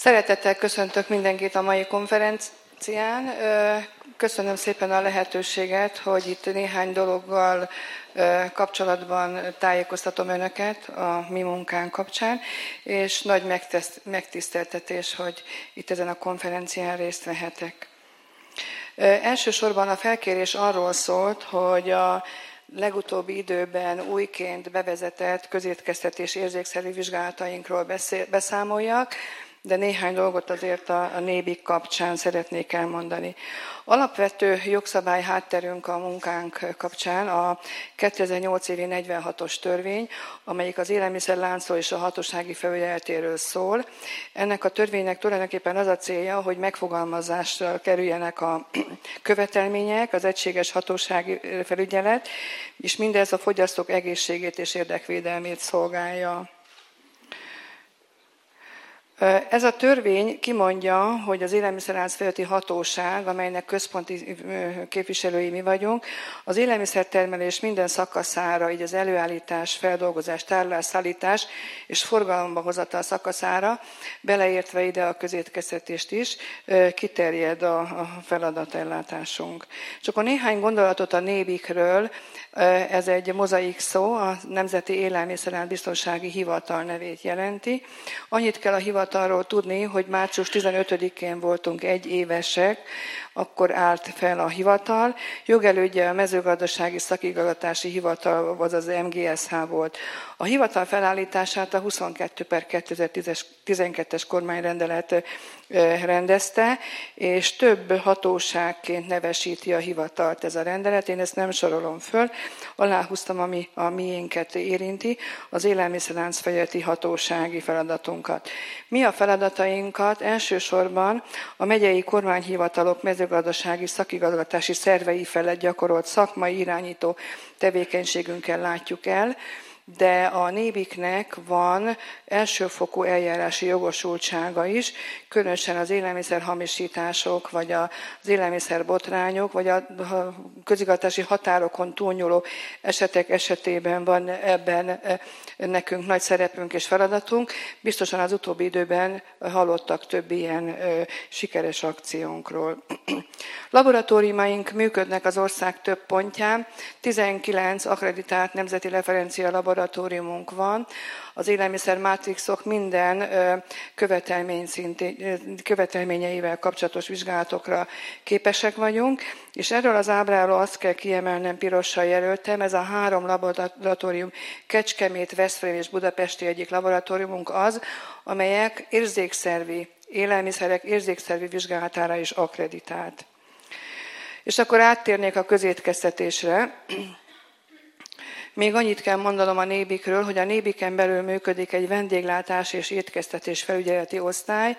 Szeretettel köszöntök mindenkit a mai konferencián. Köszönöm szépen a lehetőséget, hogy itt néhány dologgal kapcsolatban tájékoztatom Önöket a mi munkánk kapcsán, és nagy megtiszteltetés, hogy itt ezen a konferencián részt vehetek. Elsősorban a felkérés arról szólt, hogy a legutóbbi időben újként bevezetett közétkeztetés érzékszerű vizsgálatainkról beszámoljak, de néhány dolgot azért a, a kapcsán szeretnék elmondani. Alapvető jogszabály hátterünk a munkánk kapcsán a 2008 évi 46-os törvény, amelyik az élelmiszerláncról és a hatósági felügyeletéről szól. Ennek a törvénynek tulajdonképpen az a célja, hogy megfogalmazásra kerüljenek a követelmények, az egységes hatósági felügyelet, és mindez a fogyasztók egészségét és érdekvédelmét szolgálja. Ez a törvény kimondja, hogy az élelmiszerlánc felületi hatóság, amelynek központi képviselői mi vagyunk, az élelmiszertermelés minden szakaszára, így az előállítás, feldolgozás, tárolás, szállítás és forgalomba hozatal szakaszára, beleértve ide a közétkeztetést is, kiterjed a feladatellátásunk. Csak a néhány gondolatot a nébikről, ez egy mozaik szó, a Nemzeti Élelmiszerlánc Biztonsági Hivatal nevét jelenti. Annyit kell a hivatalról tudni, hogy március 15-én voltunk egy évesek, akkor állt fel a hivatal. Jogelődje a mezőgazdasági szakigazgatási hivatal, az MGSH volt. A hivatal felállítását a 22 per 2012-es kormányrendelet rendezte, és több hatóságként nevesíti a hivatalt ez a rendelet. Én ezt nem sorolom föl, aláhúztam, ami a miénket érinti, az élelmiszerlánc fejleti hatósági feladatunkat. Mi a feladatainkat? Elsősorban a megyei kormányhivatalok mezőgazdasági szakigazgatási szervei felett gyakorolt szakmai irányító tevékenységünkkel látjuk el, de a nébiknek van elsőfokú eljárási jogosultsága is, különösen az élelmiszerhamisítások, vagy az élelmiszerbotrányok, vagy a közigazgatási határokon túlnyúló esetek esetében van ebben e, nekünk nagy szerepünk és feladatunk. Biztosan az utóbbi időben hallottak több ilyen sikeres akciónkról. Laboratóriumaink működnek az ország több pontján, 19 akreditált nemzeti referencia laboratóriumunk van, az élelmiszer mátrixok minden követelmény követelményeivel kapcsolatos vizsgálatokra képesek vagyunk, és erről az ábráról azt kell kiemelnem, pirossal jelöltem, ez a három laboratórium, Kecskemét, Veszprém és Budapesti egyik laboratóriumunk az, amelyek érzékszervi, élelmiszerek érzékszervi vizsgálatára is akreditált. És akkor áttérnék a közétkeztetésre. Még annyit kell mondanom a nébikről, hogy a nébiken belül működik egy vendéglátás és étkeztetés felügyeleti osztály.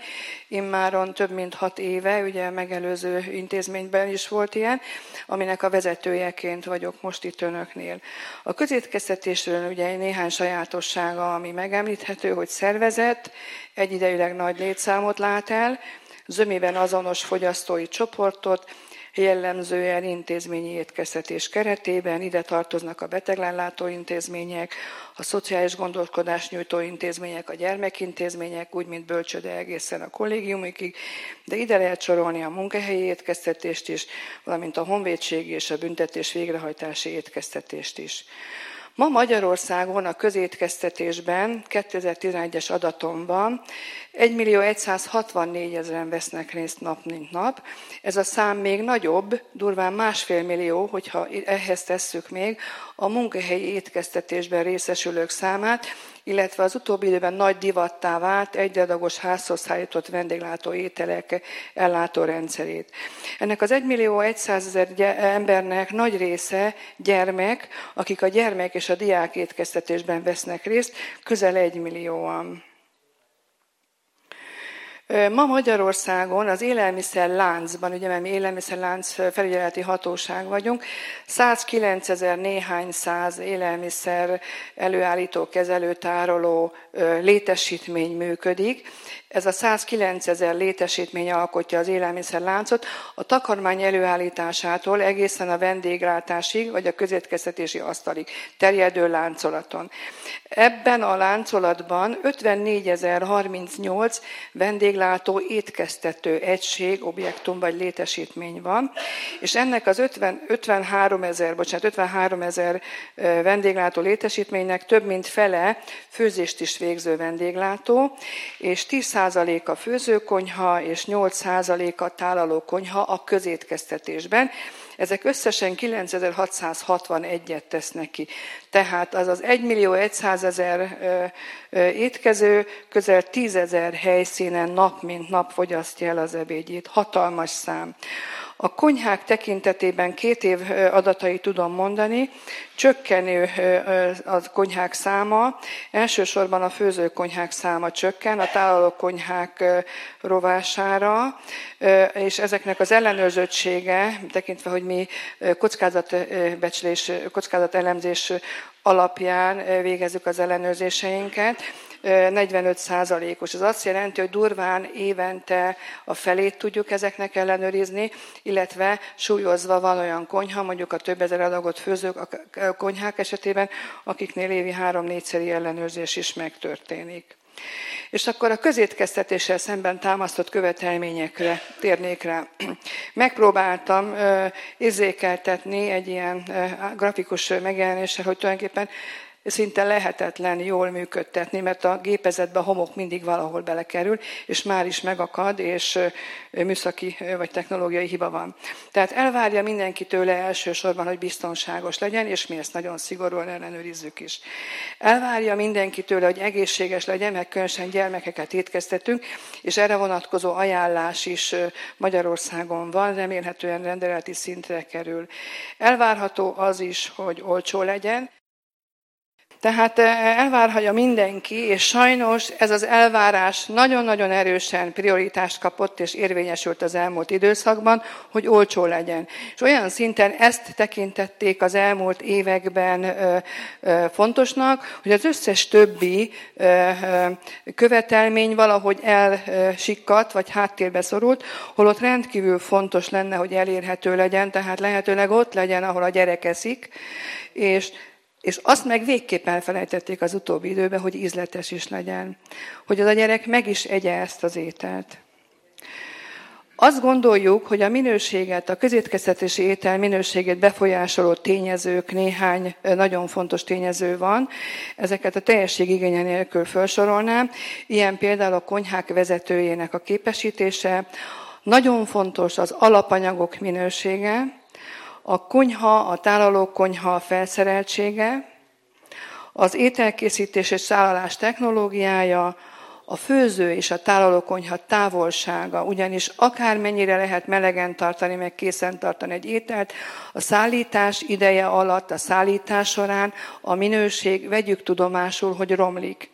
Immáron több mint hat éve, ugye megelőző intézményben is volt ilyen, aminek a vezetőjeként vagyok most itt önöknél. A közétkeztetésről ugye néhány sajátossága, ami megemlíthető, hogy szervezet, egyidejűleg nagy létszámot lát el, zömében azonos fogyasztói csoportot, jellemzően intézményi étkeztetés keretében. Ide tartoznak a beteglellátó intézmények, a szociális gondolkodás nyújtó intézmények, a gyermekintézmények, úgy, mint bölcsöde egészen a kollégiumikig, de ide lehet sorolni a munkahelyi étkeztetést is, valamint a honvédségi és a büntetés végrehajtási étkeztetést is. Ma Magyarországon a közétkeztetésben 2011-es adatomban 1 millió 164 ezeren vesznek részt nap, mint nap. Ez a szám még nagyobb, durván másfél millió, hogyha ehhez tesszük még a munkahelyi étkeztetésben részesülők számát, illetve az utóbbi időben nagy divattá vált egyadagos házhoz szállított vendéglátó ételek ellátórendszerét. Ennek az 1 millió 100 ezer embernek nagy része gyermek, akik a gyermek és a diák étkeztetésben vesznek részt, közel 1 millióan. Ma Magyarországon az élelmiszer láncban, ugye mert mi élelmiszerlánc felügyeleti hatóság vagyunk, 109 ezer néhány száz élelmiszer előállító, kezelő, tároló létesítmény működik. ez a 109 ezer létesítmény alkotja az élelmiszerláncot, a takarmány előállításától egészen a vendéglátásig, vagy a közétkeztetési asztalig terjedő láncolaton. Ebben a láncolatban 54.038 vendéglátó étkeztető egység, objektum vagy létesítmény van, és ennek az 50, 53 ezer, bocsánat, 53 ezer vendéglátó létesítménynek több mint fele főzést is végző vendéglátó, és 10% a főzőkonyha, és 8% a tálalókonyha a közétkeztetésben. Ezek összesen 9661-et tesznek ki. Tehát az az 1 millió 100 ezer étkező közel 10 ezer helyszínen nap mint nap fogyasztja el az ebédjét. Hatalmas szám. A konyhák tekintetében két év adatai tudom mondani. Csökkenő a konyhák száma, elsősorban a főzőkonyhák száma csökken, a tálalókonyhák rovására, és ezeknek az ellenőrzöttsége, tekintve, hogy mi kockázatbecslés, kockázatelemzés alapján végezzük az ellenőrzéseinket, 45 százalékos. Ez azt jelenti, hogy durván évente a felét tudjuk ezeknek ellenőrizni, illetve súlyozva van olyan konyha, mondjuk a több ezer adagot főzők a konyhák esetében, akiknél évi három-négyszeri ellenőrzés is megtörténik. És akkor a közétkeztetéssel szemben támasztott követelményekre térnék rá. Megpróbáltam érzékeltetni egy ilyen grafikus megjelenéssel, hogy tulajdonképpen szinte lehetetlen jól működtetni, mert a gépezetbe a homok mindig valahol belekerül, és már is megakad, és műszaki vagy technológiai hiba van. Tehát elvárja mindenki tőle elsősorban, hogy biztonságos legyen, és mi ezt nagyon szigorúan ellenőrizzük is. Elvárja mindenki tőle, hogy egészséges legyen, meg különösen gyermekeket étkeztetünk, és erre vonatkozó ajánlás is Magyarországon van, remélhetően rendeleti szintre kerül. Elvárható az is, hogy olcsó legyen, tehát eh, elvárhatja mindenki, és sajnos ez az elvárás nagyon-nagyon erősen prioritást kapott és érvényesült az elmúlt időszakban, hogy olcsó legyen. És olyan szinten ezt tekintették az elmúlt években eh, eh, fontosnak, hogy az összes többi követelmény valahogy elsikkadt, vagy háttérbe szorult, holott rendkívül fontos lenne, hogy elérhető legyen, tehát lehetőleg ott legyen, ahol a gyerek eszik, és és azt meg végképp elfelejtették az utóbbi időben, hogy ízletes is legyen. Hogy az a gyerek meg is egye ezt az ételt. Azt gondoljuk, hogy a minőséget, a közétkeztetési étel minőségét befolyásoló tényezők, néhány nagyon fontos tényező van. Ezeket a teljesség igénye nélkül felsorolnám. Ilyen például a konyhák vezetőjének a képesítése. Nagyon fontos az alapanyagok minősége, a konyha, a tálaló konyha felszereltsége, az ételkészítés és szállalás technológiája, a főző és a tálalókonyha távolsága, ugyanis akármennyire lehet melegen tartani, meg készen tartani egy ételt, a szállítás ideje alatt, a szállítás során a minőség, vegyük tudomásul, hogy romlik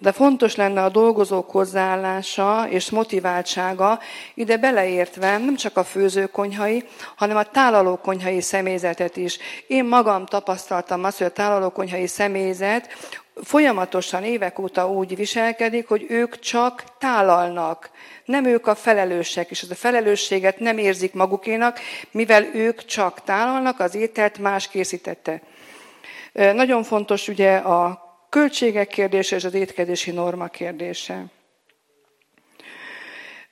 de fontos lenne a dolgozók hozzáállása és motiváltsága, ide beleértve nem csak a főzőkonyhai, hanem a tálalókonyhai személyzetet is. Én magam tapasztaltam azt, hogy a tálalókonyhai személyzet folyamatosan évek óta úgy viselkedik, hogy ők csak tálalnak. Nem ők a felelősek, és az a felelősséget nem érzik magukénak, mivel ők csak tálalnak, az ételt más készítette. Nagyon fontos ugye a költségek kérdése és az étkezési norma kérdése.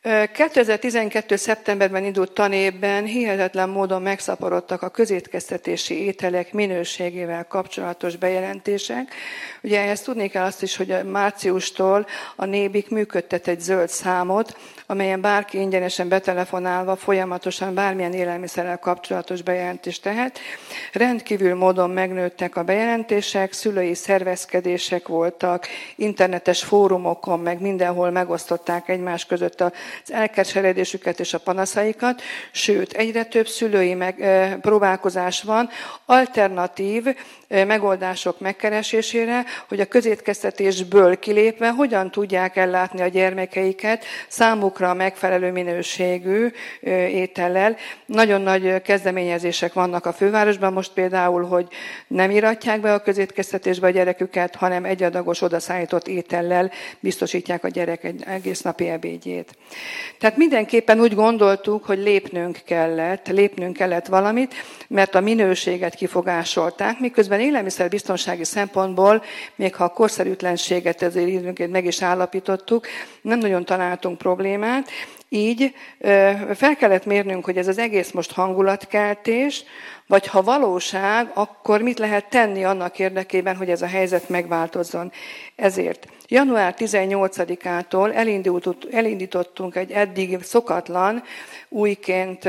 2012. szeptemberben indult tanévben hihetetlen módon megszaporodtak a közétkeztetési ételek minőségével kapcsolatos bejelentések. Ugye ehhez tudni kell azt is, hogy márciustól a Nébik működtet egy zöld számot, amelyen bárki ingyenesen betelefonálva folyamatosan bármilyen élelmiszerrel kapcsolatos bejelentést tehet. Rendkívül módon megnőttek a bejelentések, szülői szervezkedések voltak, internetes fórumokon, meg mindenhol megosztották egymás között a az elkeseredésüket és a panaszaikat, sőt, egyre több szülői meg, próbálkozás van alternatív megoldások megkeresésére, hogy a közétkeztetésből kilépve hogyan tudják ellátni a gyermekeiket számukra megfelelő minőségű étellel. Nagyon nagy kezdeményezések vannak a fővárosban most például, hogy nem iratják be a közétkeztetésbe a gyereküket, hanem egyadagos odaszállított étellel biztosítják a gyerek egész napi ebédjét. Tehát mindenképpen úgy gondoltuk, hogy lépnünk kellett, lépnünk kellett valamit, mert a minőséget kifogásolták, miközben élelmiszerbiztonsági szempontból, még ha a korszerűtlenséget ezért időnként meg is állapítottuk, nem nagyon találtunk problémát, így fel kellett mérnünk, hogy ez az egész most hangulatkeltés, vagy ha valóság, akkor mit lehet tenni annak érdekében, hogy ez a helyzet megváltozzon. Ezért január 18-ától elindítottunk egy eddig szokatlan, újként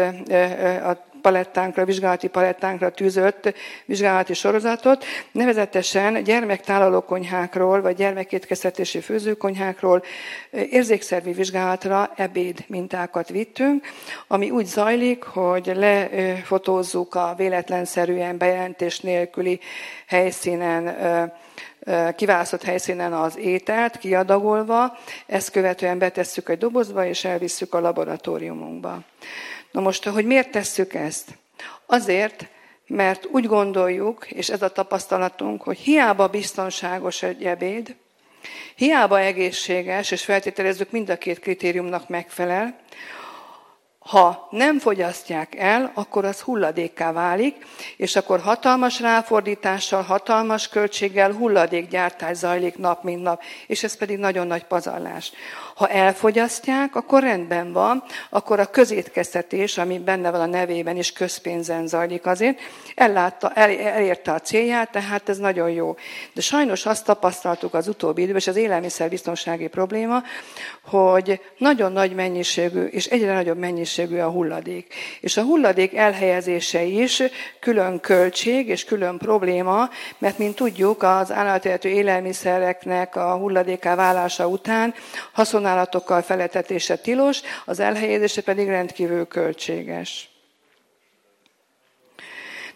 a palettánkra, vizsgálati palettánkra tűzött vizsgálati sorozatot, nevezetesen gyermektálalókonyhákról, vagy gyermekétkeztetési főzőkonyhákról érzékszervi vizsgálatra ebéd mintákat vittünk, ami úgy zajlik, hogy lefotózzuk a véletlenszerűen bejelentés nélküli helyszínen kiválasztott helyszínen az ételt, kiadagolva, ezt követően betesszük egy dobozba, és elvisszük a laboratóriumunkba. Na most, hogy miért tesszük ezt? Azért, mert úgy gondoljuk, és ez a tapasztalatunk, hogy hiába biztonságos egy ebéd, hiába egészséges, és feltételezzük mind a két kritériumnak megfelel, ha nem fogyasztják el, akkor az hulladékká válik, és akkor hatalmas ráfordítással, hatalmas költséggel hulladékgyártás zajlik nap, mint nap, és ez pedig nagyon nagy pazarlás. Ha elfogyasztják, akkor rendben van, akkor a közétkeztetés, ami benne van a nevében is közpénzen zajlik azért, ellátta, el, elérte a célját, tehát ez nagyon jó. De sajnos azt tapasztaltuk az utóbbi időben, és az élelmiszerbiztonsági probléma, hogy nagyon nagy mennyiségű, és egyre nagyobb mennyiségű a hulladék. És a hulladék elhelyezése is külön költség és külön probléma, mert mint tudjuk, az állatéltő élelmiszereknek a hulladéká válása után haszon használatokkal feletetése tilos, az elhelyezése pedig rendkívül költséges.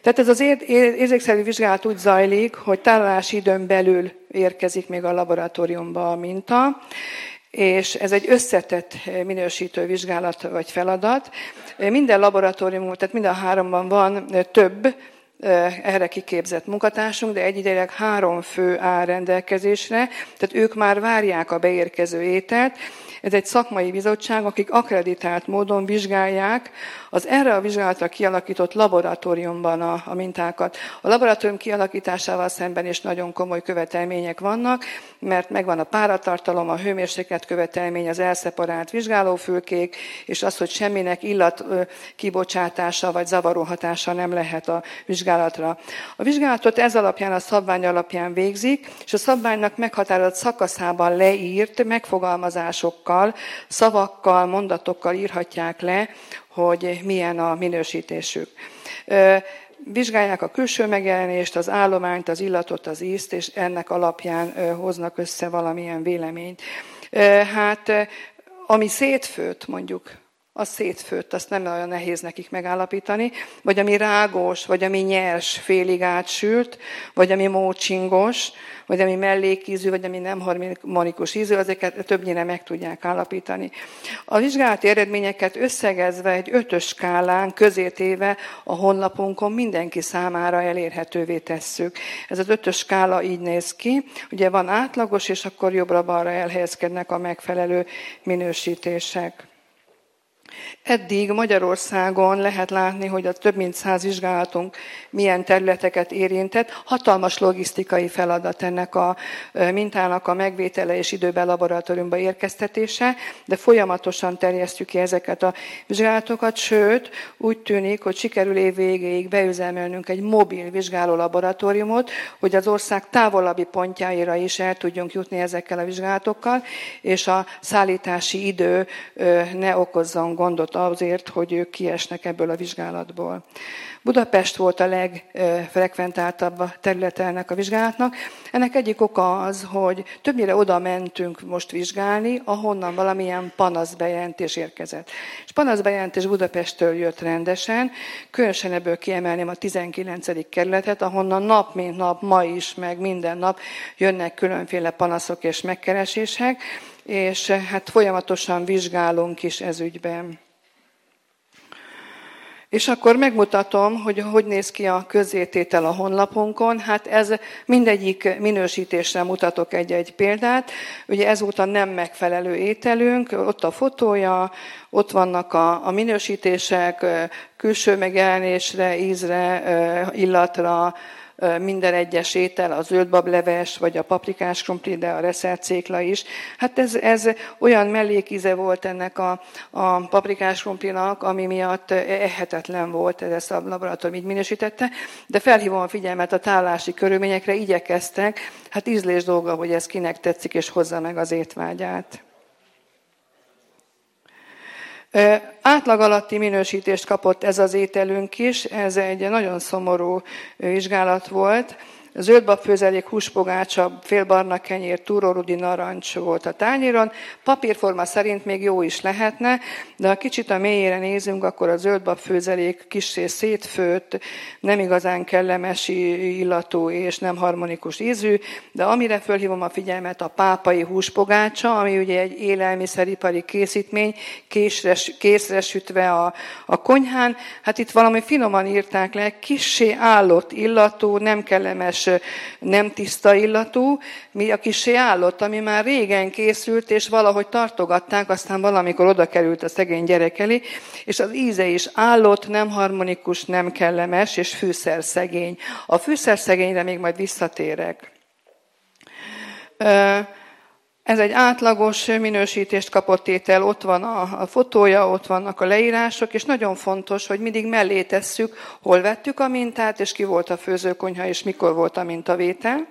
Tehát ez az érzékszerű vizsgálat úgy zajlik, hogy tárolási időn belül érkezik még a laboratóriumba a minta, és ez egy összetett minősítő vizsgálat vagy feladat. Minden laboratórium, tehát minden háromban van több erre kiképzett munkatársunk, de egyidejileg három fő áll rendelkezésre, tehát ők már várják a beérkező ételt, ez egy szakmai bizottság, akik akreditált módon vizsgálják az erre a vizsgálatra kialakított laboratóriumban a, a mintákat. A laboratórium kialakításával szemben is nagyon komoly követelmények vannak, mert megvan a páratartalom, a hőmérséklet követelmény, az elszeparált vizsgálófülkék, és az, hogy semminek illat kibocsátása vagy zavaró hatása nem lehet a vizsgálatra. A vizsgálatot ez alapján, a szabvány alapján végzik, és a szabványnak meghatározott szakaszában leírt megfogalmazások szavakkal, szavakkal, mondatokkal írhatják le, hogy milyen a minősítésük. Vizsgálják a külső megjelenést, az állományt, az illatot, az ízt, és ennek alapján hoznak össze valamilyen véleményt. Hát, ami szétfőtt, mondjuk, az szétfőtt, azt nem olyan nehéz nekik megállapítani, vagy ami rágós, vagy ami nyers, félig átsült, vagy ami mócsingos, vagy ami mellékízű, vagy ami nem harmonikus ízű, ezeket többnyire meg tudják állapítani. A vizsgálati eredményeket összegezve egy ötös skálán közétéve a honlapunkon mindenki számára elérhetővé tesszük. Ez az ötös skála így néz ki, ugye van átlagos, és akkor jobbra-balra elhelyezkednek a megfelelő minősítések. Eddig Magyarországon lehet látni, hogy a több mint száz vizsgálatunk milyen területeket érintett. Hatalmas logisztikai feladat ennek a mintának a megvétele és időben laboratóriumba érkeztetése, de folyamatosan terjesztjük ki ezeket a vizsgálatokat, sőt, úgy tűnik, hogy sikerül év végéig beüzemelnünk egy mobil vizsgáló laboratóriumot, hogy az ország távolabbi pontjáira is el tudjunk jutni ezekkel a vizsgálatokkal, és a szállítási idő ne okozzon gondot azért, hogy ők kiesnek ebből a vizsgálatból. Budapest volt a legfrekventáltabb területe ennek a vizsgálatnak. Ennek egyik oka az, hogy többnyire oda mentünk most vizsgálni, ahonnan valamilyen panaszbejelentés érkezett. És panaszbejelentés Budapesttől jött rendesen, különösen ebből kiemelném a 19. kerületet, ahonnan nap mint nap, ma is, meg minden nap jönnek különféle panaszok és megkeresések, és hát folyamatosan vizsgálunk is ez ügyben. És akkor megmutatom, hogy hogy néz ki a közzététel a honlapunkon. Hát ez mindegyik minősítésre mutatok egy-egy példát. Ugye ezúttal nem megfelelő ételünk, ott a fotója, ott vannak a, a minősítések, külső megjelenésre, ízre, illatra, minden egyes étel, a zöldbableves, vagy a paprikás krumpli, de a reszelcékla is. Hát ez, ez olyan mellékíze volt ennek a, a paprikás krumplinak, ami miatt ehetetlen volt, ez ezt a laboratórium így minősítette, de felhívom a figyelmet a tálási körülményekre, igyekeztek, hát ízlés dolga, hogy ez kinek tetszik, és hozza meg az étvágyát. Átlag alatti minősítést kapott ez az ételünk is, ez egy nagyon szomorú vizsgálat volt. Zöldbab főzelék, húspogácsa, félbarna kenyér, túrórudi narancs volt a tányéron. Papírforma szerint még jó is lehetne, de ha kicsit a mélyére nézünk, akkor a zöldbab főzelék kissé szétfőtt, nem igazán kellemes illatú és nem harmonikus ízű, de amire fölhívom a figyelmet, a pápai húspogácsa, ami ugye egy élelmiszeripari készítmény, késre, készre sütve a, a konyhán, hát itt valami finoman írták le, kissé állott illatú, nem kellemes nem tiszta illatú, mi a kisé állott, ami már régen készült, és valahogy tartogatták, aztán valamikor oda került a szegény gyerek elé, és az íze is állott, nem harmonikus, nem kellemes, és fűszer szegény. A fűszer szegényre még majd visszatérek. Ez egy átlagos minősítést kapott étel, ott van a, fotója, ott vannak a leírások, és nagyon fontos, hogy mindig mellé tesszük, hol vettük a mintát, és ki volt a főzőkonyha, és mikor volt a mintavétel.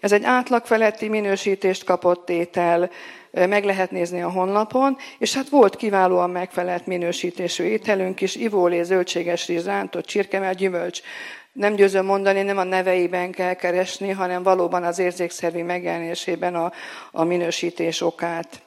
Ez egy átlag feletti minősítést kapott étel, meg lehet nézni a honlapon, és hát volt kiválóan megfelelt minősítésű ételünk is, ivólé, zöldséges rizs, rántott csirkemel, gyümölcs, nem győzöm mondani, nem a neveiben kell keresni, hanem valóban az érzékszervi megjelenésében a, a minősítés okát.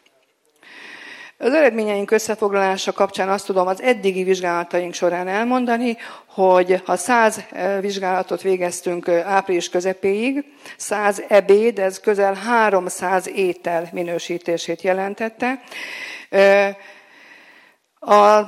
Az eredményeink összefoglalása kapcsán azt tudom az eddigi vizsgálataink során elmondani, hogy ha 100 eh, vizsgálatot végeztünk eh, április közepéig, 100 ebéd, ez közel 300 étel minősítését jelentette. Eh, a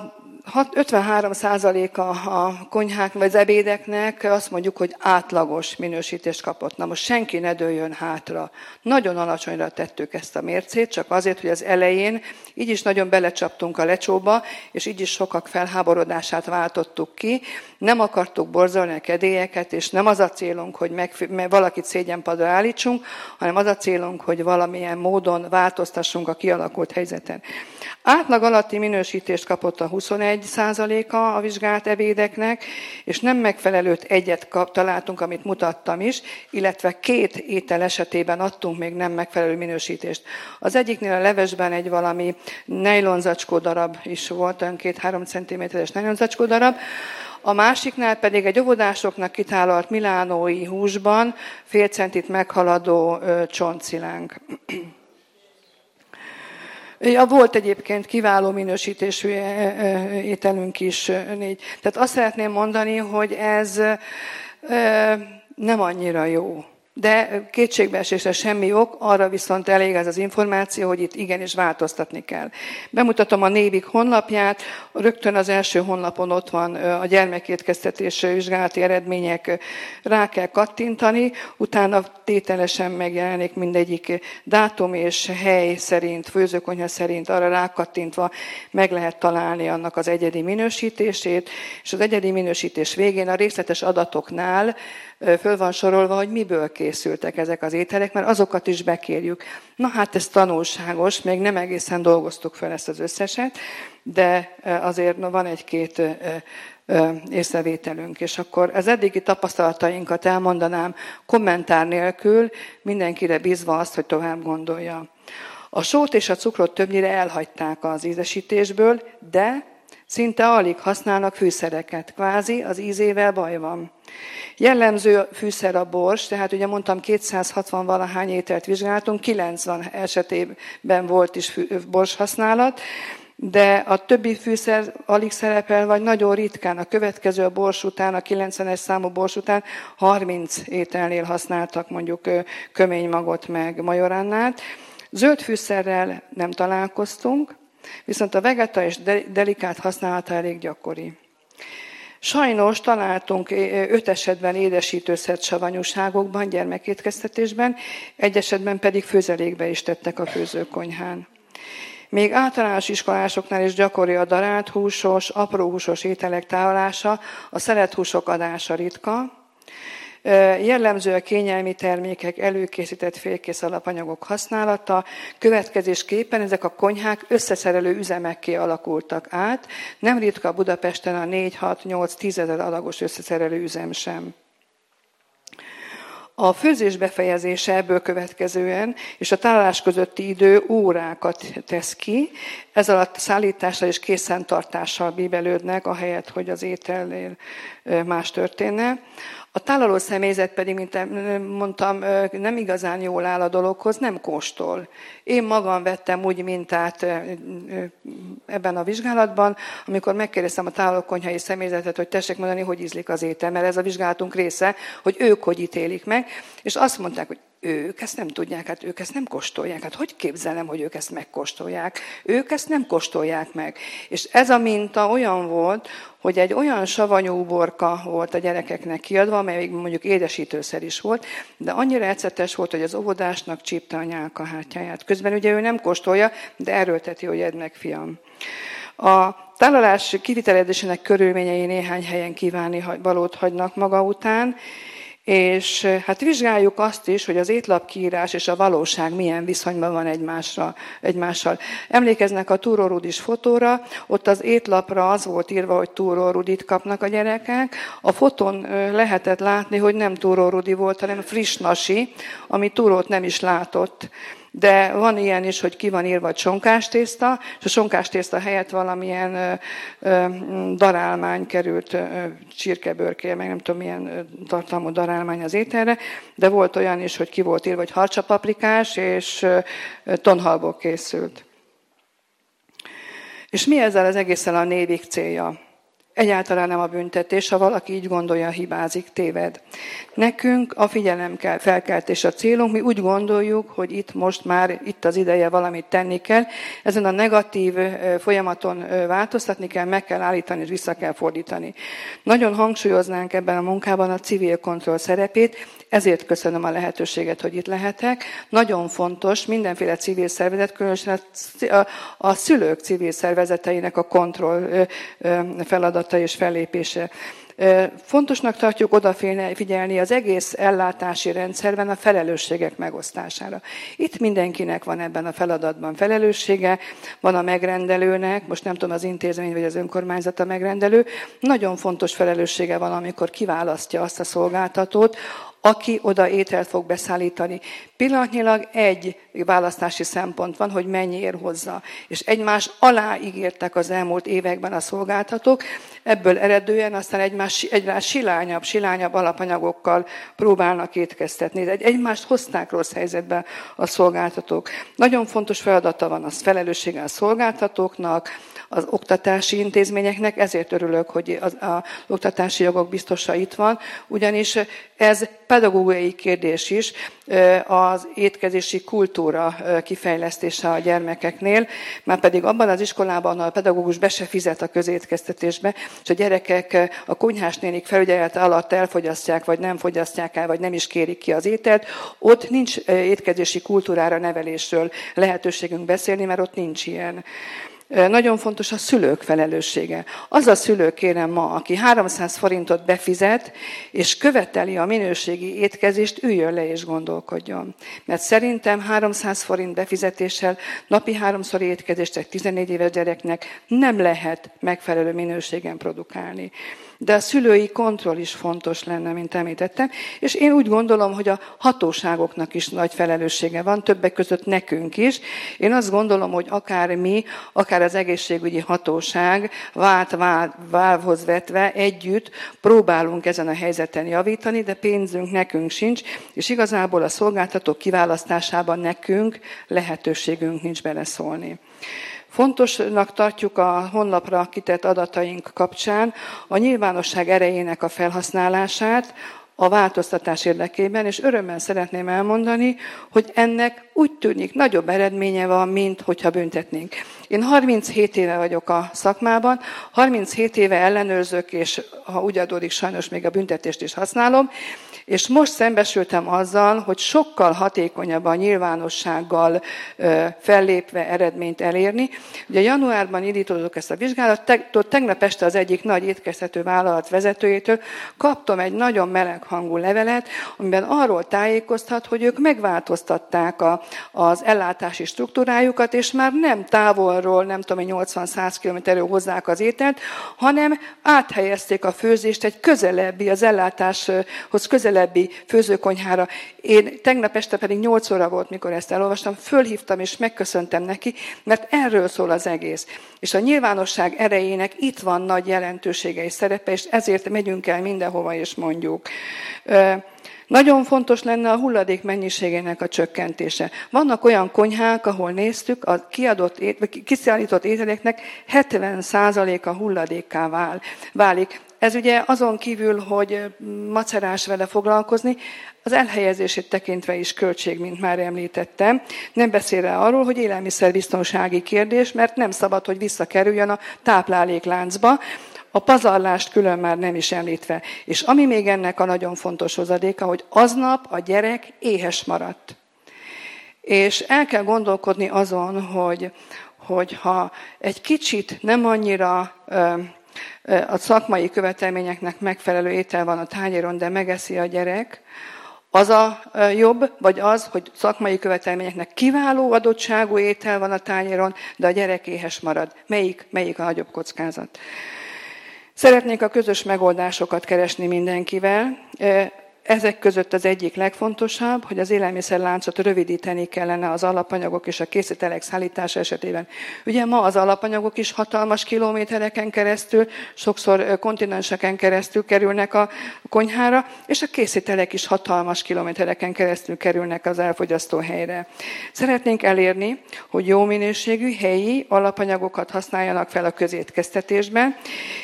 53%-a a konyhák vagy az ebédeknek azt mondjuk, hogy átlagos minősítést kapott. Na most senki ne dőljön hátra. Nagyon alacsonyra tettük ezt a mércét, csak azért, hogy az elején így is nagyon belecsaptunk a lecsóba, és így is sokak felháborodását váltottuk ki. Nem akartuk borzolni a kedélyeket, és nem az a célunk, hogy meg, valakit szégyenpadra állítsunk, hanem az a célunk, hogy valamilyen módon változtassunk a kialakult helyzeten. Átlag alatti minősítést kapott a 21 százaléka a vizsgált ebédeknek, és nem megfelelőt egyet kap, találtunk, amit mutattam is, illetve két étel esetében adtunk még nem megfelelő minősítést. Az egyiknél a levesben egy valami nejlonzacskó darab is volt, olyan két-három centiméteres nejlonzacskó darab, a másiknál pedig egy óvodásoknak kitálalt milánói húsban fél centit meghaladó csontszilánk. Ja, volt egyébként kiváló minősítésű ételünk is négy. Tehát azt szeretném mondani, hogy ez nem annyira jó. De kétségbeesésre semmi ok, arra viszont elég ez az információ, hogy itt igenis változtatni kell. Bemutatom a Névik honlapját, rögtön az első honlapon ott van a gyermekétkeztetés vizsgálati eredmények, rá kell kattintani, utána tételesen megjelenik mindegyik dátum és hely szerint, főzőkonyha szerint, arra rákattintva meg lehet találni annak az egyedi minősítését, és az egyedi minősítés végén a részletes adatoknál föl van sorolva, hogy miből készültek ezek az ételek, mert azokat is bekérjük. Na hát ez tanulságos, még nem egészen dolgoztuk fel ezt az összeset, de azért van egy-két észrevételünk. És akkor az eddigi tapasztalatainkat elmondanám kommentár nélkül, mindenkire bízva azt, hogy tovább gondolja. A sót és a cukrot többnyire elhagyták az ízesítésből, de szinte alig használnak fűszereket. Kvázi az ízével baj van. Jellemző fűszer a bors, tehát ugye mondtam 260 valahány ételt vizsgáltunk, 90 esetében volt is bors használat, de a többi fűszer alig szerepel, vagy nagyon ritkán. A következő a bors után, a 90-es számú bors után 30 ételnél használtak mondjuk köménymagot meg majoránnát. Zöld fűszerrel nem találkoztunk, viszont a vegeta és delikát használata elég gyakori. Sajnos találtunk öt esetben édesítőszert savanyúságokban, gyermekétkeztetésben, egy esetben pedig főzelékbe is tettek a főzőkonyhán. Még általános iskolásoknál is gyakori a darált húsos, apró húsos ételek tárolása, a szelet húsok adása ritka, Jellemző a kényelmi termékek, előkészített félkész alapanyagok használata. Következésképpen ezek a konyhák összeszerelő üzemekké alakultak át. Nem ritka Budapesten a 4-6-8-10 ezer alagos összeszerelő üzem sem. A főzés befejezése ebből következően és a tárolás közötti idő órákat tesz ki, ez alatt szállítással és készszentartással bíbelődnek, ahelyett, hogy az ételnél más történne. A tálaló személyzet pedig, mint mondtam, nem igazán jól áll a dologhoz, nem kóstol. Én magam vettem úgy mintát ebben a vizsgálatban, amikor megkérdeztem a tálalókonyhai személyzetet, hogy tessék mondani, hogy ízlik az étel, mert ez a vizsgálatunk része, hogy ők hogy ítélik meg, és azt mondták, hogy ők ezt nem tudják, hát ők ezt nem kóstolják. Hát hogy képzelem, hogy ők ezt megkóstolják? Ők ezt nem kóstolják meg. És ez a minta olyan volt, hogy egy olyan savanyú borka volt a gyerekeknek kiadva, amely még mondjuk édesítőszer is volt, de annyira ecetes volt, hogy az óvodásnak csípte a nyálkahártyáját. Közben ugye ő nem kóstolja, de erőlteti, hogy edd meg, fiam. A tálalás kivitelezésének körülményei néhány helyen kívánni valót hagynak maga után, és hát vizsgáljuk azt is, hogy az étlapkiírás és a valóság milyen viszonyban van egymásra, egymással. Emlékeznek a túrórudis fotóra, ott az étlapra az volt írva, hogy túrórudit kapnak a gyerekek. A fotón lehetett látni, hogy nem túrórudi volt, hanem friss nasi, ami túrót nem is látott de van ilyen is, hogy ki van írva tészta, és a sonkástészta helyett valamilyen ö, ö, darálmány került ö, csirkebőrké, meg nem tudom milyen tartalmú darálmány az ételre, de volt olyan is, hogy ki volt írva, hogy harcsapaprikás, és tonhalból készült. És mi ezzel az egészen a névig célja? Egyáltalán nem a büntetés, ha valaki így gondolja, hibázik, téved. Nekünk a figyelem kell, felkeltés a célunk, mi úgy gondoljuk, hogy itt most már itt az ideje valamit tenni kell. Ezen a negatív folyamaton változtatni kell, meg kell állítani és vissza kell fordítani. Nagyon hangsúlyoznánk ebben a munkában a civil kontroll szerepét, ezért köszönöm a lehetőséget, hogy itt lehetek. Nagyon fontos mindenféle civil szervezet, különösen a, szülők civil szervezeteinek a kontroll feladata és fellépése. Fontosnak tartjuk odafigyelni az egész ellátási rendszerben a felelősségek megosztására. Itt mindenkinek van ebben a feladatban felelőssége, van a megrendelőnek, most nem tudom az intézmény vagy az önkormányzat a megrendelő, nagyon fontos felelőssége van, amikor kiválasztja azt a szolgáltatót, aki oda ételt fog beszállítani. Pillanatnyilag egy választási szempont van, hogy mennyi ér hozzá. És egymás alá ígértek az elmúlt években a szolgáltatók, ebből eredően aztán egymás, egymás silányabb, silányabb alapanyagokkal próbálnak étkeztetni. Egy, egymást hozták rossz helyzetbe a szolgáltatók. Nagyon fontos feladata van az felelőssége a szolgáltatóknak, az oktatási intézményeknek, ezért örülök, hogy az, az oktatási jogok biztosa itt van, ugyanis ez pedagógiai kérdés is, az étkezési kultúra kifejlesztése a gyermekeknél, már pedig abban az iskolában a pedagógus be se fizet a közétkeztetésbe, és a gyerekek a konyhás nénik felügyelete alatt elfogyasztják, vagy nem fogyasztják el, vagy nem is kérik ki az ételt, ott nincs étkezési kultúrára nevelésről lehetőségünk beszélni, mert ott nincs ilyen. Nagyon fontos a szülők felelőssége. Az a szülő, kérem ma, aki 300 forintot befizet, és követeli a minőségi étkezést, üljön le és gondolkodjon. Mert szerintem 300 forint befizetéssel napi háromszor étkezést egy 14 éves gyereknek nem lehet megfelelő minőségen produkálni. De a szülői kontroll is fontos lenne, mint említettem, és én úgy gondolom, hogy a hatóságoknak is nagy felelőssége van, többek között nekünk is. Én azt gondolom, hogy akár mi, akár az egészségügyi hatóság vált válhoz vetve együtt próbálunk ezen a helyzeten javítani, de pénzünk nekünk sincs, és igazából a szolgáltatók kiválasztásában nekünk lehetőségünk nincs beleszólni. Fontosnak tartjuk a honlapra kitett adataink kapcsán a nyilvánosság erejének a felhasználását, a változtatás érdekében, és örömmel szeretném elmondani, hogy ennek úgy tűnik nagyobb eredménye van, mint hogyha büntetnénk. Én 37 éve vagyok a szakmában, 37 éve ellenőrzök, és ha úgy adódik, sajnos még a büntetést is használom, és most szembesültem azzal, hogy sokkal hatékonyabb a nyilvánossággal fellépve eredményt elérni. Ugye januárban indítottuk ezt a vizsgálatot, tegnap este az egyik nagy étkeztető vállalat vezetőjétől kaptam egy nagyon meleg hangú levelet, amiben arról tájékoztat, hogy ők megváltoztatták a, az ellátási struktúrájukat, és már nem távolról, nem tudom, 80-100 kilométerről hozzák az ételt, hanem áthelyezték a főzést egy közelebbi, az ellátáshoz közelebbi közelebbi főzőkonyhára. Én tegnap este pedig 8 óra volt, mikor ezt elolvastam, fölhívtam és megköszöntem neki, mert erről szól az egész. És a nyilvánosság erejének itt van nagy jelentősége és szerepe, és ezért megyünk el mindenhova és mondjuk. Nagyon fontos lenne a hulladék mennyiségének a csökkentése. Vannak olyan konyhák, ahol néztük, a kiadott, kiszállított ételeknek 70%-a hulladékká vál, válik. Ez ugye azon kívül, hogy macerás vele foglalkozni, az elhelyezését tekintve is költség, mint már említettem. Nem beszélve arról, hogy élelmiszerbiztonsági kérdés, mert nem szabad, hogy visszakerüljön a táplálékláncba, a pazarlást külön már nem is említve. És ami még ennek a nagyon fontos hozadéka, hogy aznap a gyerek éhes maradt. És el kell gondolkodni azon, hogy, hogy ha egy kicsit nem annyira a szakmai követelményeknek megfelelő étel van a tányéron, de megeszi a gyerek, az a jobb, vagy az, hogy szakmai követelményeknek kiváló adottságú étel van a tányéron, de a gyerek éhes marad. Melyik, melyik a nagyobb kockázat? Szeretnék a közös megoldásokat keresni mindenkivel. Ezek között az egyik legfontosabb, hogy az élelmiszerláncot rövidíteni kellene az alapanyagok és a készítelek szállítása esetében. Ugye ma az alapanyagok is hatalmas kilométereken keresztül, sokszor kontinenseken keresztül kerülnek a konyhára, és a készítelek is hatalmas kilométereken keresztül kerülnek az elfogyasztó helyre. Szeretnénk elérni, hogy jó minőségű helyi alapanyagokat használjanak fel a közétkeztetésben,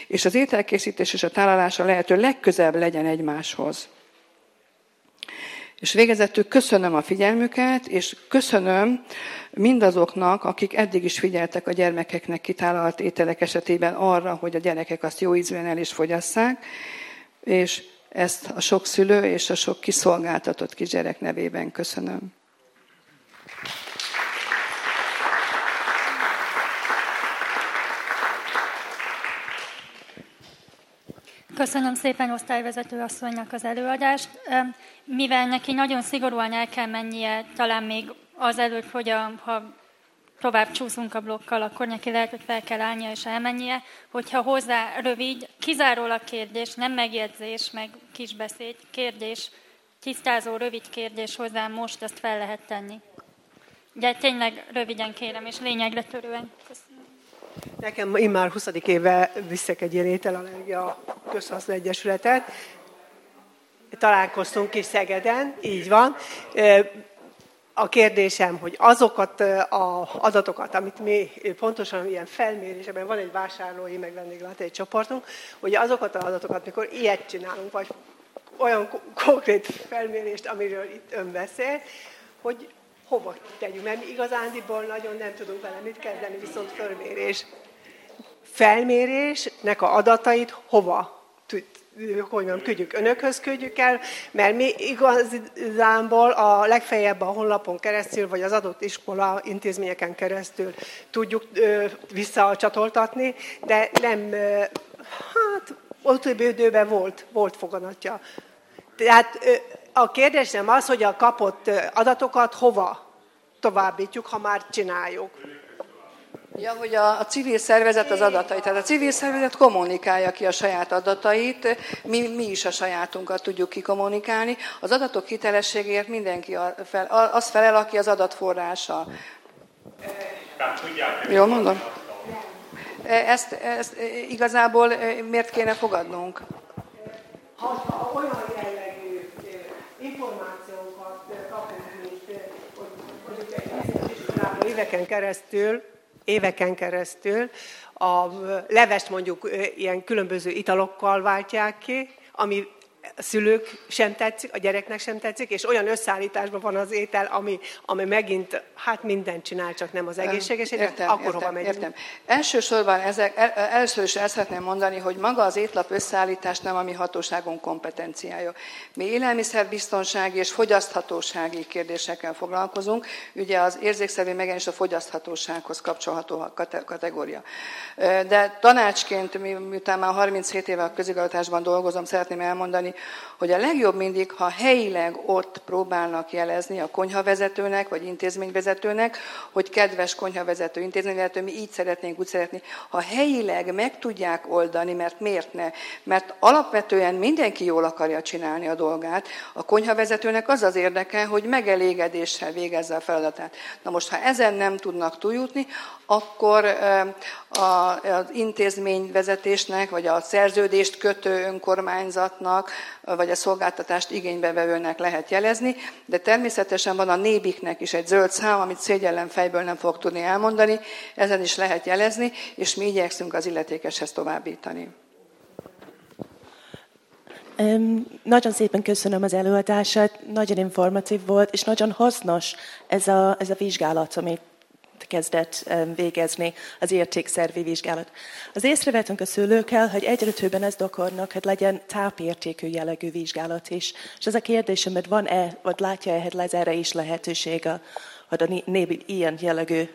és az ételkészítés és a tálalása lehető legközelebb legyen egymáshoz. És végezetül köszönöm a figyelmüket, és köszönöm mindazoknak, akik eddig is figyeltek a gyermekeknek kitálalt ételek esetében arra, hogy a gyerekek azt jó ízűen el is fogyasszák, és ezt a sok szülő és a sok kiszolgáltatott kisgyerek nevében köszönöm. Köszönöm szépen osztályvezető asszonynak az előadást. Mivel neki nagyon szigorúan el kell mennie, talán még azelőtt, hogy a, ha tovább csúszunk a blokkal, akkor neki lehet, hogy fel kell állnia és elmennie, hogyha hozzá rövid, kizárólag kérdés, nem megjegyzés, meg kisbeszéd, kérdés, tisztázó, rövid kérdés hozzá most, azt fel lehet tenni. Ugye tényleg röviden kérem, és lényegre törően. Köszönöm. Nekem immár 20. éve viszek egy ilyen ételallergia közhasznú egyesületet. Találkoztunk is Szegeden, így van. A kérdésem, hogy azokat az adatokat, amit mi pontosan ilyen felmérésben, van egy vásárlói, meg vendéglátó egy csoportunk, hogy azokat az adatokat, mikor ilyet csinálunk, vagy olyan konkrét felmérést, amiről itt ön beszél, hogy hova tegyük, mert mi igazándiból nagyon nem tudunk vele mit kezdeni, viszont fölmérés. Felmérésnek a adatait hova hogy mondjam, küldjük önökhöz, küldjük el, mert mi igazából a legfeljebb a honlapon keresztül, vagy az adott iskola intézményeken keresztül tudjuk visszacsatoltatni, de nem, hát utóbbi időben volt, volt foganatja. Tehát ö, a kérdésem az, hogy a kapott adatokat hova továbbítjuk, ha már csináljuk. Ja, hogy a, a civil szervezet az adatait, tehát a civil szervezet kommunikálja ki a saját adatait, mi, mi is a sajátunkat tudjuk kikommunikálni. Az adatok hitelességért mindenki fel, az felel, aki az adatforrása. Jól mondom? Ezt, ezt igazából miért kéne fogadnunk? Ha olyan jellegű információkat kapunk, mint hogy éveken keresztül éveken keresztül. A levest mondjuk ilyen különböző italokkal váltják ki, ami a szülők sem tetszik, a gyereknek sem tetszik, és olyan összeállításban van az étel, ami, ami megint, hát mindent csinál, csak nem az egészséges értem, akkor értem, hova megyünk? Értem. Elsősorban ezek, el, először is el szeretném mondani, hogy maga az étlap összeállítás nem a mi hatóságunk kompetenciája. Mi élelmiszerbiztonsági és fogyaszthatósági kérdésekkel foglalkozunk, ugye az érzékszervi megjelenés a fogyaszthatósághoz kapcsolható kategória. De tanácsként, miután már 37 éve a közigazgatásban dolgozom, szeretném elmondani, hogy a legjobb mindig, ha helyileg ott próbálnak jelezni a konyhavezetőnek, vagy intézményvezetőnek, hogy kedves konyhavezető, intézményvezető, mi így szeretnénk, úgy szeretnénk. Ha helyileg meg tudják oldani, mert miért ne? Mert alapvetően mindenki jól akarja csinálni a dolgát. A konyhavezetőnek az az érdeke, hogy megelégedéssel végezze a feladatát. Na most, ha ezen nem tudnak túljutni, akkor az intézményvezetésnek, vagy a szerződést kötő önkormányzatnak, vagy a szolgáltatást igénybevevőnek lehet jelezni, de természetesen van a nébiknek is egy zöld szám, amit szégyellem fejből nem fog tudni elmondani, ezen is lehet jelezni, és mi igyekszünk az illetékeshez továbbítani. Nagyon szépen köszönöm az előadását, nagyon informatív volt, és nagyon hasznos ez a, ez a vizsgálat, amit kezdett végezni az értékszervi vizsgálat. Az észrevetünk a szülőkkel, hogy egyre többen ezt akarnak, hogy legyen tápértékű jellegű vizsgálat is. És ez a kérdésem, hogy van-e, vagy látja-e, hogy lesz erre is lehetősége, hogy a nébi ilyen jellegű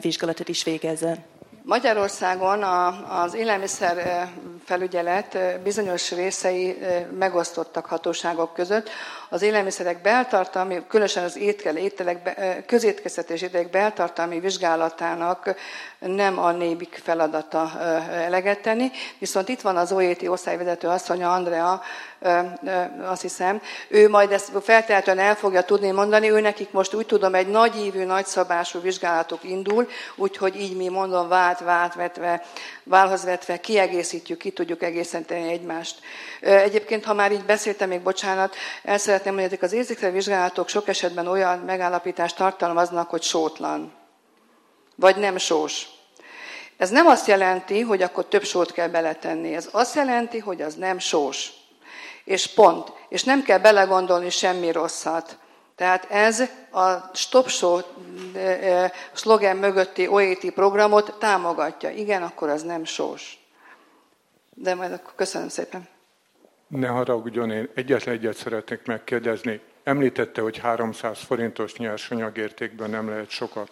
vizsgálatot is végezzen? Magyarországon az élelmiszer felügyelet bizonyos részei megosztottak hatóságok között. Az élelmiszerek beltartalmi, különösen az étkel, ételek, közétkeztetés ételek beltartalmi vizsgálatának nem a nébik feladata eleget tenni, viszont itt van az OET osztályvezető asszonya Andrea, azt hiszem, ő majd ezt feltétlenül el fogja tudni mondani, ő nekik most úgy tudom, egy nagyívű, nagyszabású vizsgálatok indul, úgyhogy így mi mondom, vált, vált vetve, válhoz vetve kiegészítjük, ki tudjuk egészíteni egymást. Egyébként, ha már így beszéltem, még bocsánat, el szeretném hogy az érzékszerű vizsgálatok sok esetben olyan megállapítást tartalmaznak, hogy sótlan, vagy nem sós. Ez nem azt jelenti, hogy akkor több sót kell beletenni. Ez azt jelenti, hogy az nem sós. És pont. És nem kell belegondolni semmi rosszat. Tehát ez a Stop Show szlogen mögötti OET programot támogatja. Igen, akkor az nem sós. De majd akkor köszönöm szépen. Ne haragudjon, én egyetlen egyet szeretnék megkérdezni. Említette, hogy 300 forintos nyersanyagértékben nem lehet sokat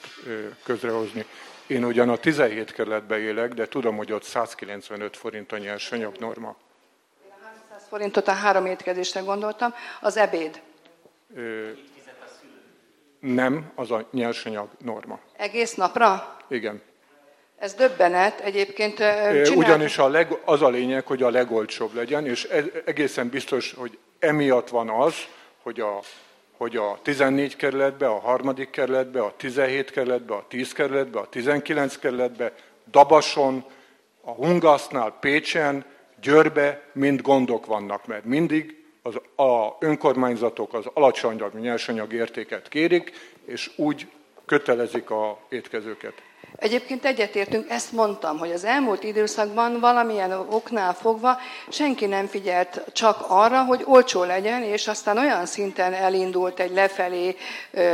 közrehozni. Én ugyan a 17 kerületbe élek, de tudom, hogy ott 195 forint a nyersanyag norma. Én a 300 forintot a három étkezésre gondoltam. Az ebéd. Ö, nem, az a nyersanyag norma. Egész napra? Igen. Ez döbbenet, egyébként csinált... Ugyanis a leg, az a lényeg, hogy a legolcsóbb legyen, és egészen biztos, hogy emiatt van az, hogy a, hogy a 14 kerületbe, a harmadik kerületbe, a 17 kerületbe, a 10 kerületbe, a 19 kerületbe, Dabason, a Hungasznál, Pécsen, Győrbe mind gondok vannak, mert mindig az, a önkormányzatok az alacsonyabb nyersanyag értéket kérik, és úgy kötelezik a étkezőket. Egyébként egyetértünk, ezt mondtam, hogy az elmúlt időszakban valamilyen oknál fogva senki nem figyelt csak arra, hogy olcsó legyen, és aztán olyan szinten elindult egy lefelé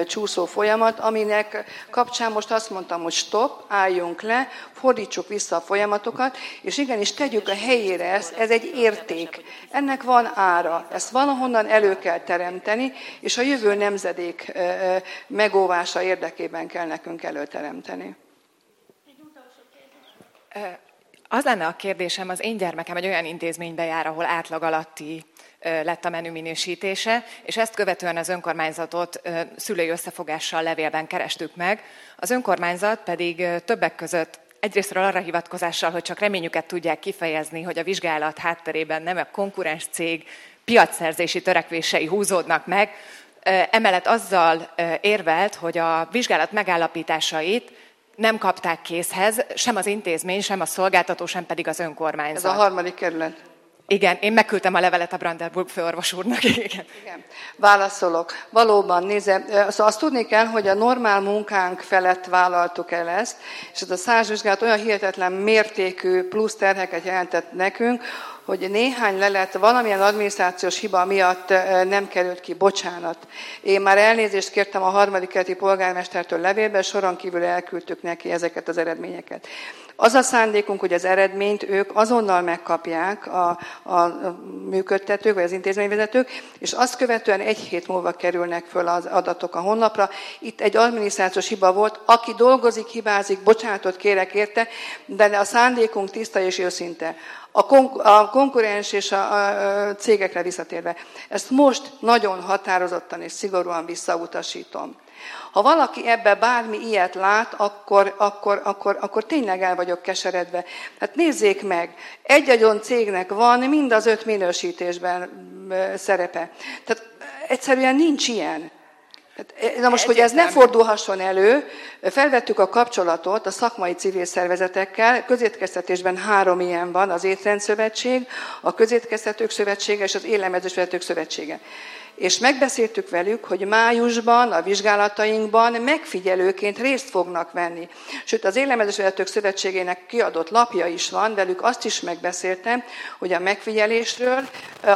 csúszó folyamat, aminek kapcsán most azt mondtam, hogy stop, álljunk le, fordítsuk vissza a folyamatokat, és igenis tegyük a helyére ezt, ez egy érték. Ennek van ára, ezt valahonnan elő kell teremteni, és a jövő nemzedék megóvása érdekében kell nekünk előteremteni. Az lenne a kérdésem, az én gyermekem egy olyan intézménybe jár, ahol átlag alatti lett a menü minősítése, és ezt követően az önkormányzatot szülői összefogással levélben kerestük meg. Az önkormányzat pedig többek között egyrésztről arra hivatkozással, hogy csak reményüket tudják kifejezni, hogy a vizsgálat hátterében nem a konkurens cég piacszerzési törekvései húzódnak meg, emellett azzal érvelt, hogy a vizsgálat megállapításait nem kapták készhez, sem az intézmény, sem a szolgáltató, sem pedig az önkormányzat. Ez a harmadik kerület. Igen, én megküldtem a levelet a Brandenburg főorvos úrnak. Igen. Igen. Válaszolok. Valóban, nézze, szóval azt tudni kell, hogy a normál munkánk felett vállaltuk el ezt, és ez a százsvizsgálat olyan hihetetlen mértékű plusz terheket jelentett nekünk, hogy néhány lelet valamilyen adminisztrációs hiba miatt nem került ki, bocsánat. Én már elnézést kértem a harmadik kereti polgármestertől levélben, soron kívül elküldtük neki ezeket az eredményeket. Az a szándékunk, hogy az eredményt ők azonnal megkapják a, a működtetők, vagy az intézményvezetők, és azt követően egy hét múlva kerülnek föl az adatok a honlapra. Itt egy adminisztrációs hiba volt, aki dolgozik, hibázik, bocsánatot kérek érte, de a szándékunk tiszta és őszinte. A, kon- a konkurens és a, a cégekre visszatérve. Ezt most nagyon határozottan és szigorúan visszautasítom. Ha valaki ebbe bármi ilyet lát, akkor, akkor, akkor, akkor tényleg el vagyok keseredve. Hát nézzék meg, egy olyan cégnek van mind az öt minősítésben szerepe. Tehát egyszerűen nincs ilyen. Na most, hogy ez ne fordulhasson elő, felvettük a kapcsolatot a szakmai civil szervezetekkel, közétkeztetésben három ilyen van, az Étrendszövetség, a Közétkeztetők Szövetsége és az Élelmezősvezetők Szövetsége és megbeszéltük velük, hogy májusban a vizsgálatainkban megfigyelőként részt fognak venni. Sőt, az Élelmezősvezetők Szövetségének kiadott lapja is van, velük azt is megbeszéltem, hogy a megfigyelésről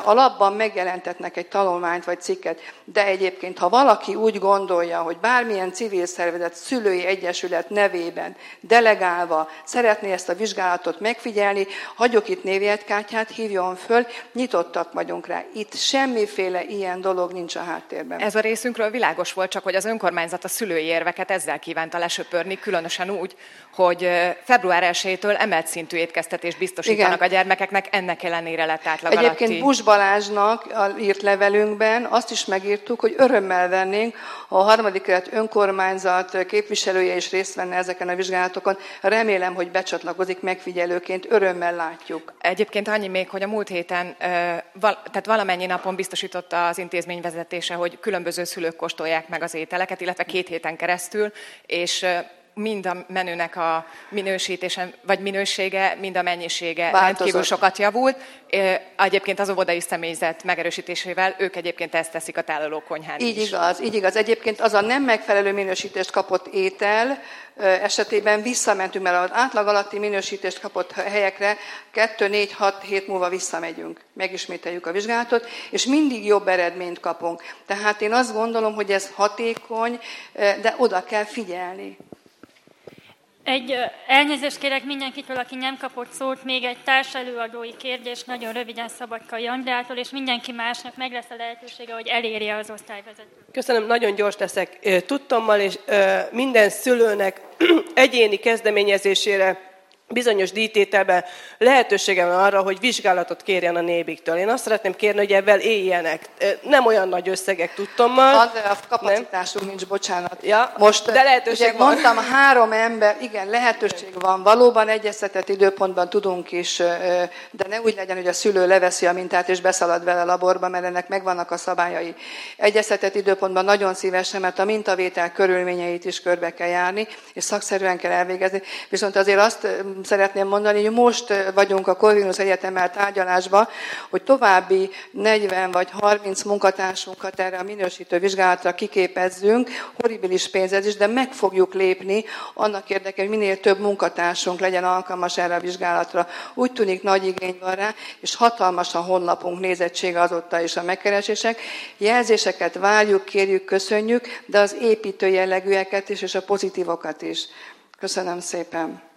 a labban megjelentetnek egy tanulmányt vagy cikket. De egyébként, ha valaki úgy gondolja, hogy bármilyen civil szervezet, szülői egyesület nevében delegálva szeretné ezt a vizsgálatot megfigyelni, hagyok itt névjegykártyát, hívjon föl, nyitottak vagyunk rá. Itt semmiféle ilyen dolog nincs a háttérben. Ez a részünkről világos volt, csak hogy az önkormányzat a szülői érveket ezzel kívánta lesöpörni, különösen úgy, hogy február 1-től emelt szintű étkeztetést biztosítanak Igen. a gyermekeknek, ennek ellenére lett átlag Egyébként alatti. Bus Balázsnak írt levelünkben azt is megírtuk, hogy örömmel vennénk, ha a harmadik kelet önkormányzat képviselője is részt venne ezeken a vizsgálatokon. Remélem, hogy becsatlakozik megfigyelőként, örömmel látjuk. Egyébként annyi még, hogy a múlt héten, tehát valamennyi napon biztosította az intézmény vezetése, hogy különböző szülők kóstolják meg az ételeket, illetve két héten keresztül, és mind a menünek a minősítése, vagy minősége, mind a mennyisége Változott. rendkívül sokat javult. Egyébként az óvodai személyzet megerősítésével ők egyébként ezt teszik a tálaló konyhán Így is. igaz, így igaz. Egyébként az a nem megfelelő minősítést kapott étel esetében visszamentünk, mert az átlag alatti minősítést kapott helyekre 2, 4, 6 hét múlva visszamegyünk, megismételjük a vizsgálatot, és mindig jobb eredményt kapunk. Tehát én azt gondolom, hogy ez hatékony, de oda kell figyelni. Egy elnézést kérek mindenkitől, aki nem kapott szót, még egy társelőadói kérdés, nagyon röviden Szabadkai Andrától, és mindenki másnak meg lesz a lehetősége, hogy elérje az osztályvezetőt. Köszönöm, nagyon gyors leszek. Tudtommal, és minden szülőnek egyéni kezdeményezésére bizonyos díjtételben lehetősége van arra, hogy vizsgálatot kérjen a nébiktől. Én azt szeretném kérni, hogy ebben éljenek. Nem olyan nagy összegek tudtommal. De a kapacitásunk nem? nincs, bocsánat. Ja, Most de lehetőség ugye, van. mondtam, három ember, igen, lehetőség van. Valóban egyeztetett időpontban tudunk is, de ne úgy legyen, hogy a szülő leveszi a mintát és beszalad vele a laborba, mert ennek megvannak a szabályai. Egyeztetett időpontban nagyon szívesen, mert a mintavétel körülményeit is körbe kell járni, és szakszerűen kell elvégezni. Viszont azért azt szeretném mondani, hogy most vagyunk a Corvinus Egyetemmel tárgyalásban, hogy további 40 vagy 30 munkatársunkat erre a minősítő vizsgálatra kiképezzünk, horribilis pénzed de meg fogjuk lépni annak érdekében, hogy minél több munkatársunk legyen alkalmas erre a vizsgálatra. Úgy tűnik nagy igény van rá, és hatalmas a honlapunk nézettsége azóta is a megkeresések. Jelzéseket várjuk, kérjük, köszönjük, de az építő jellegűeket is, és a pozitívokat is. Köszönöm szépen!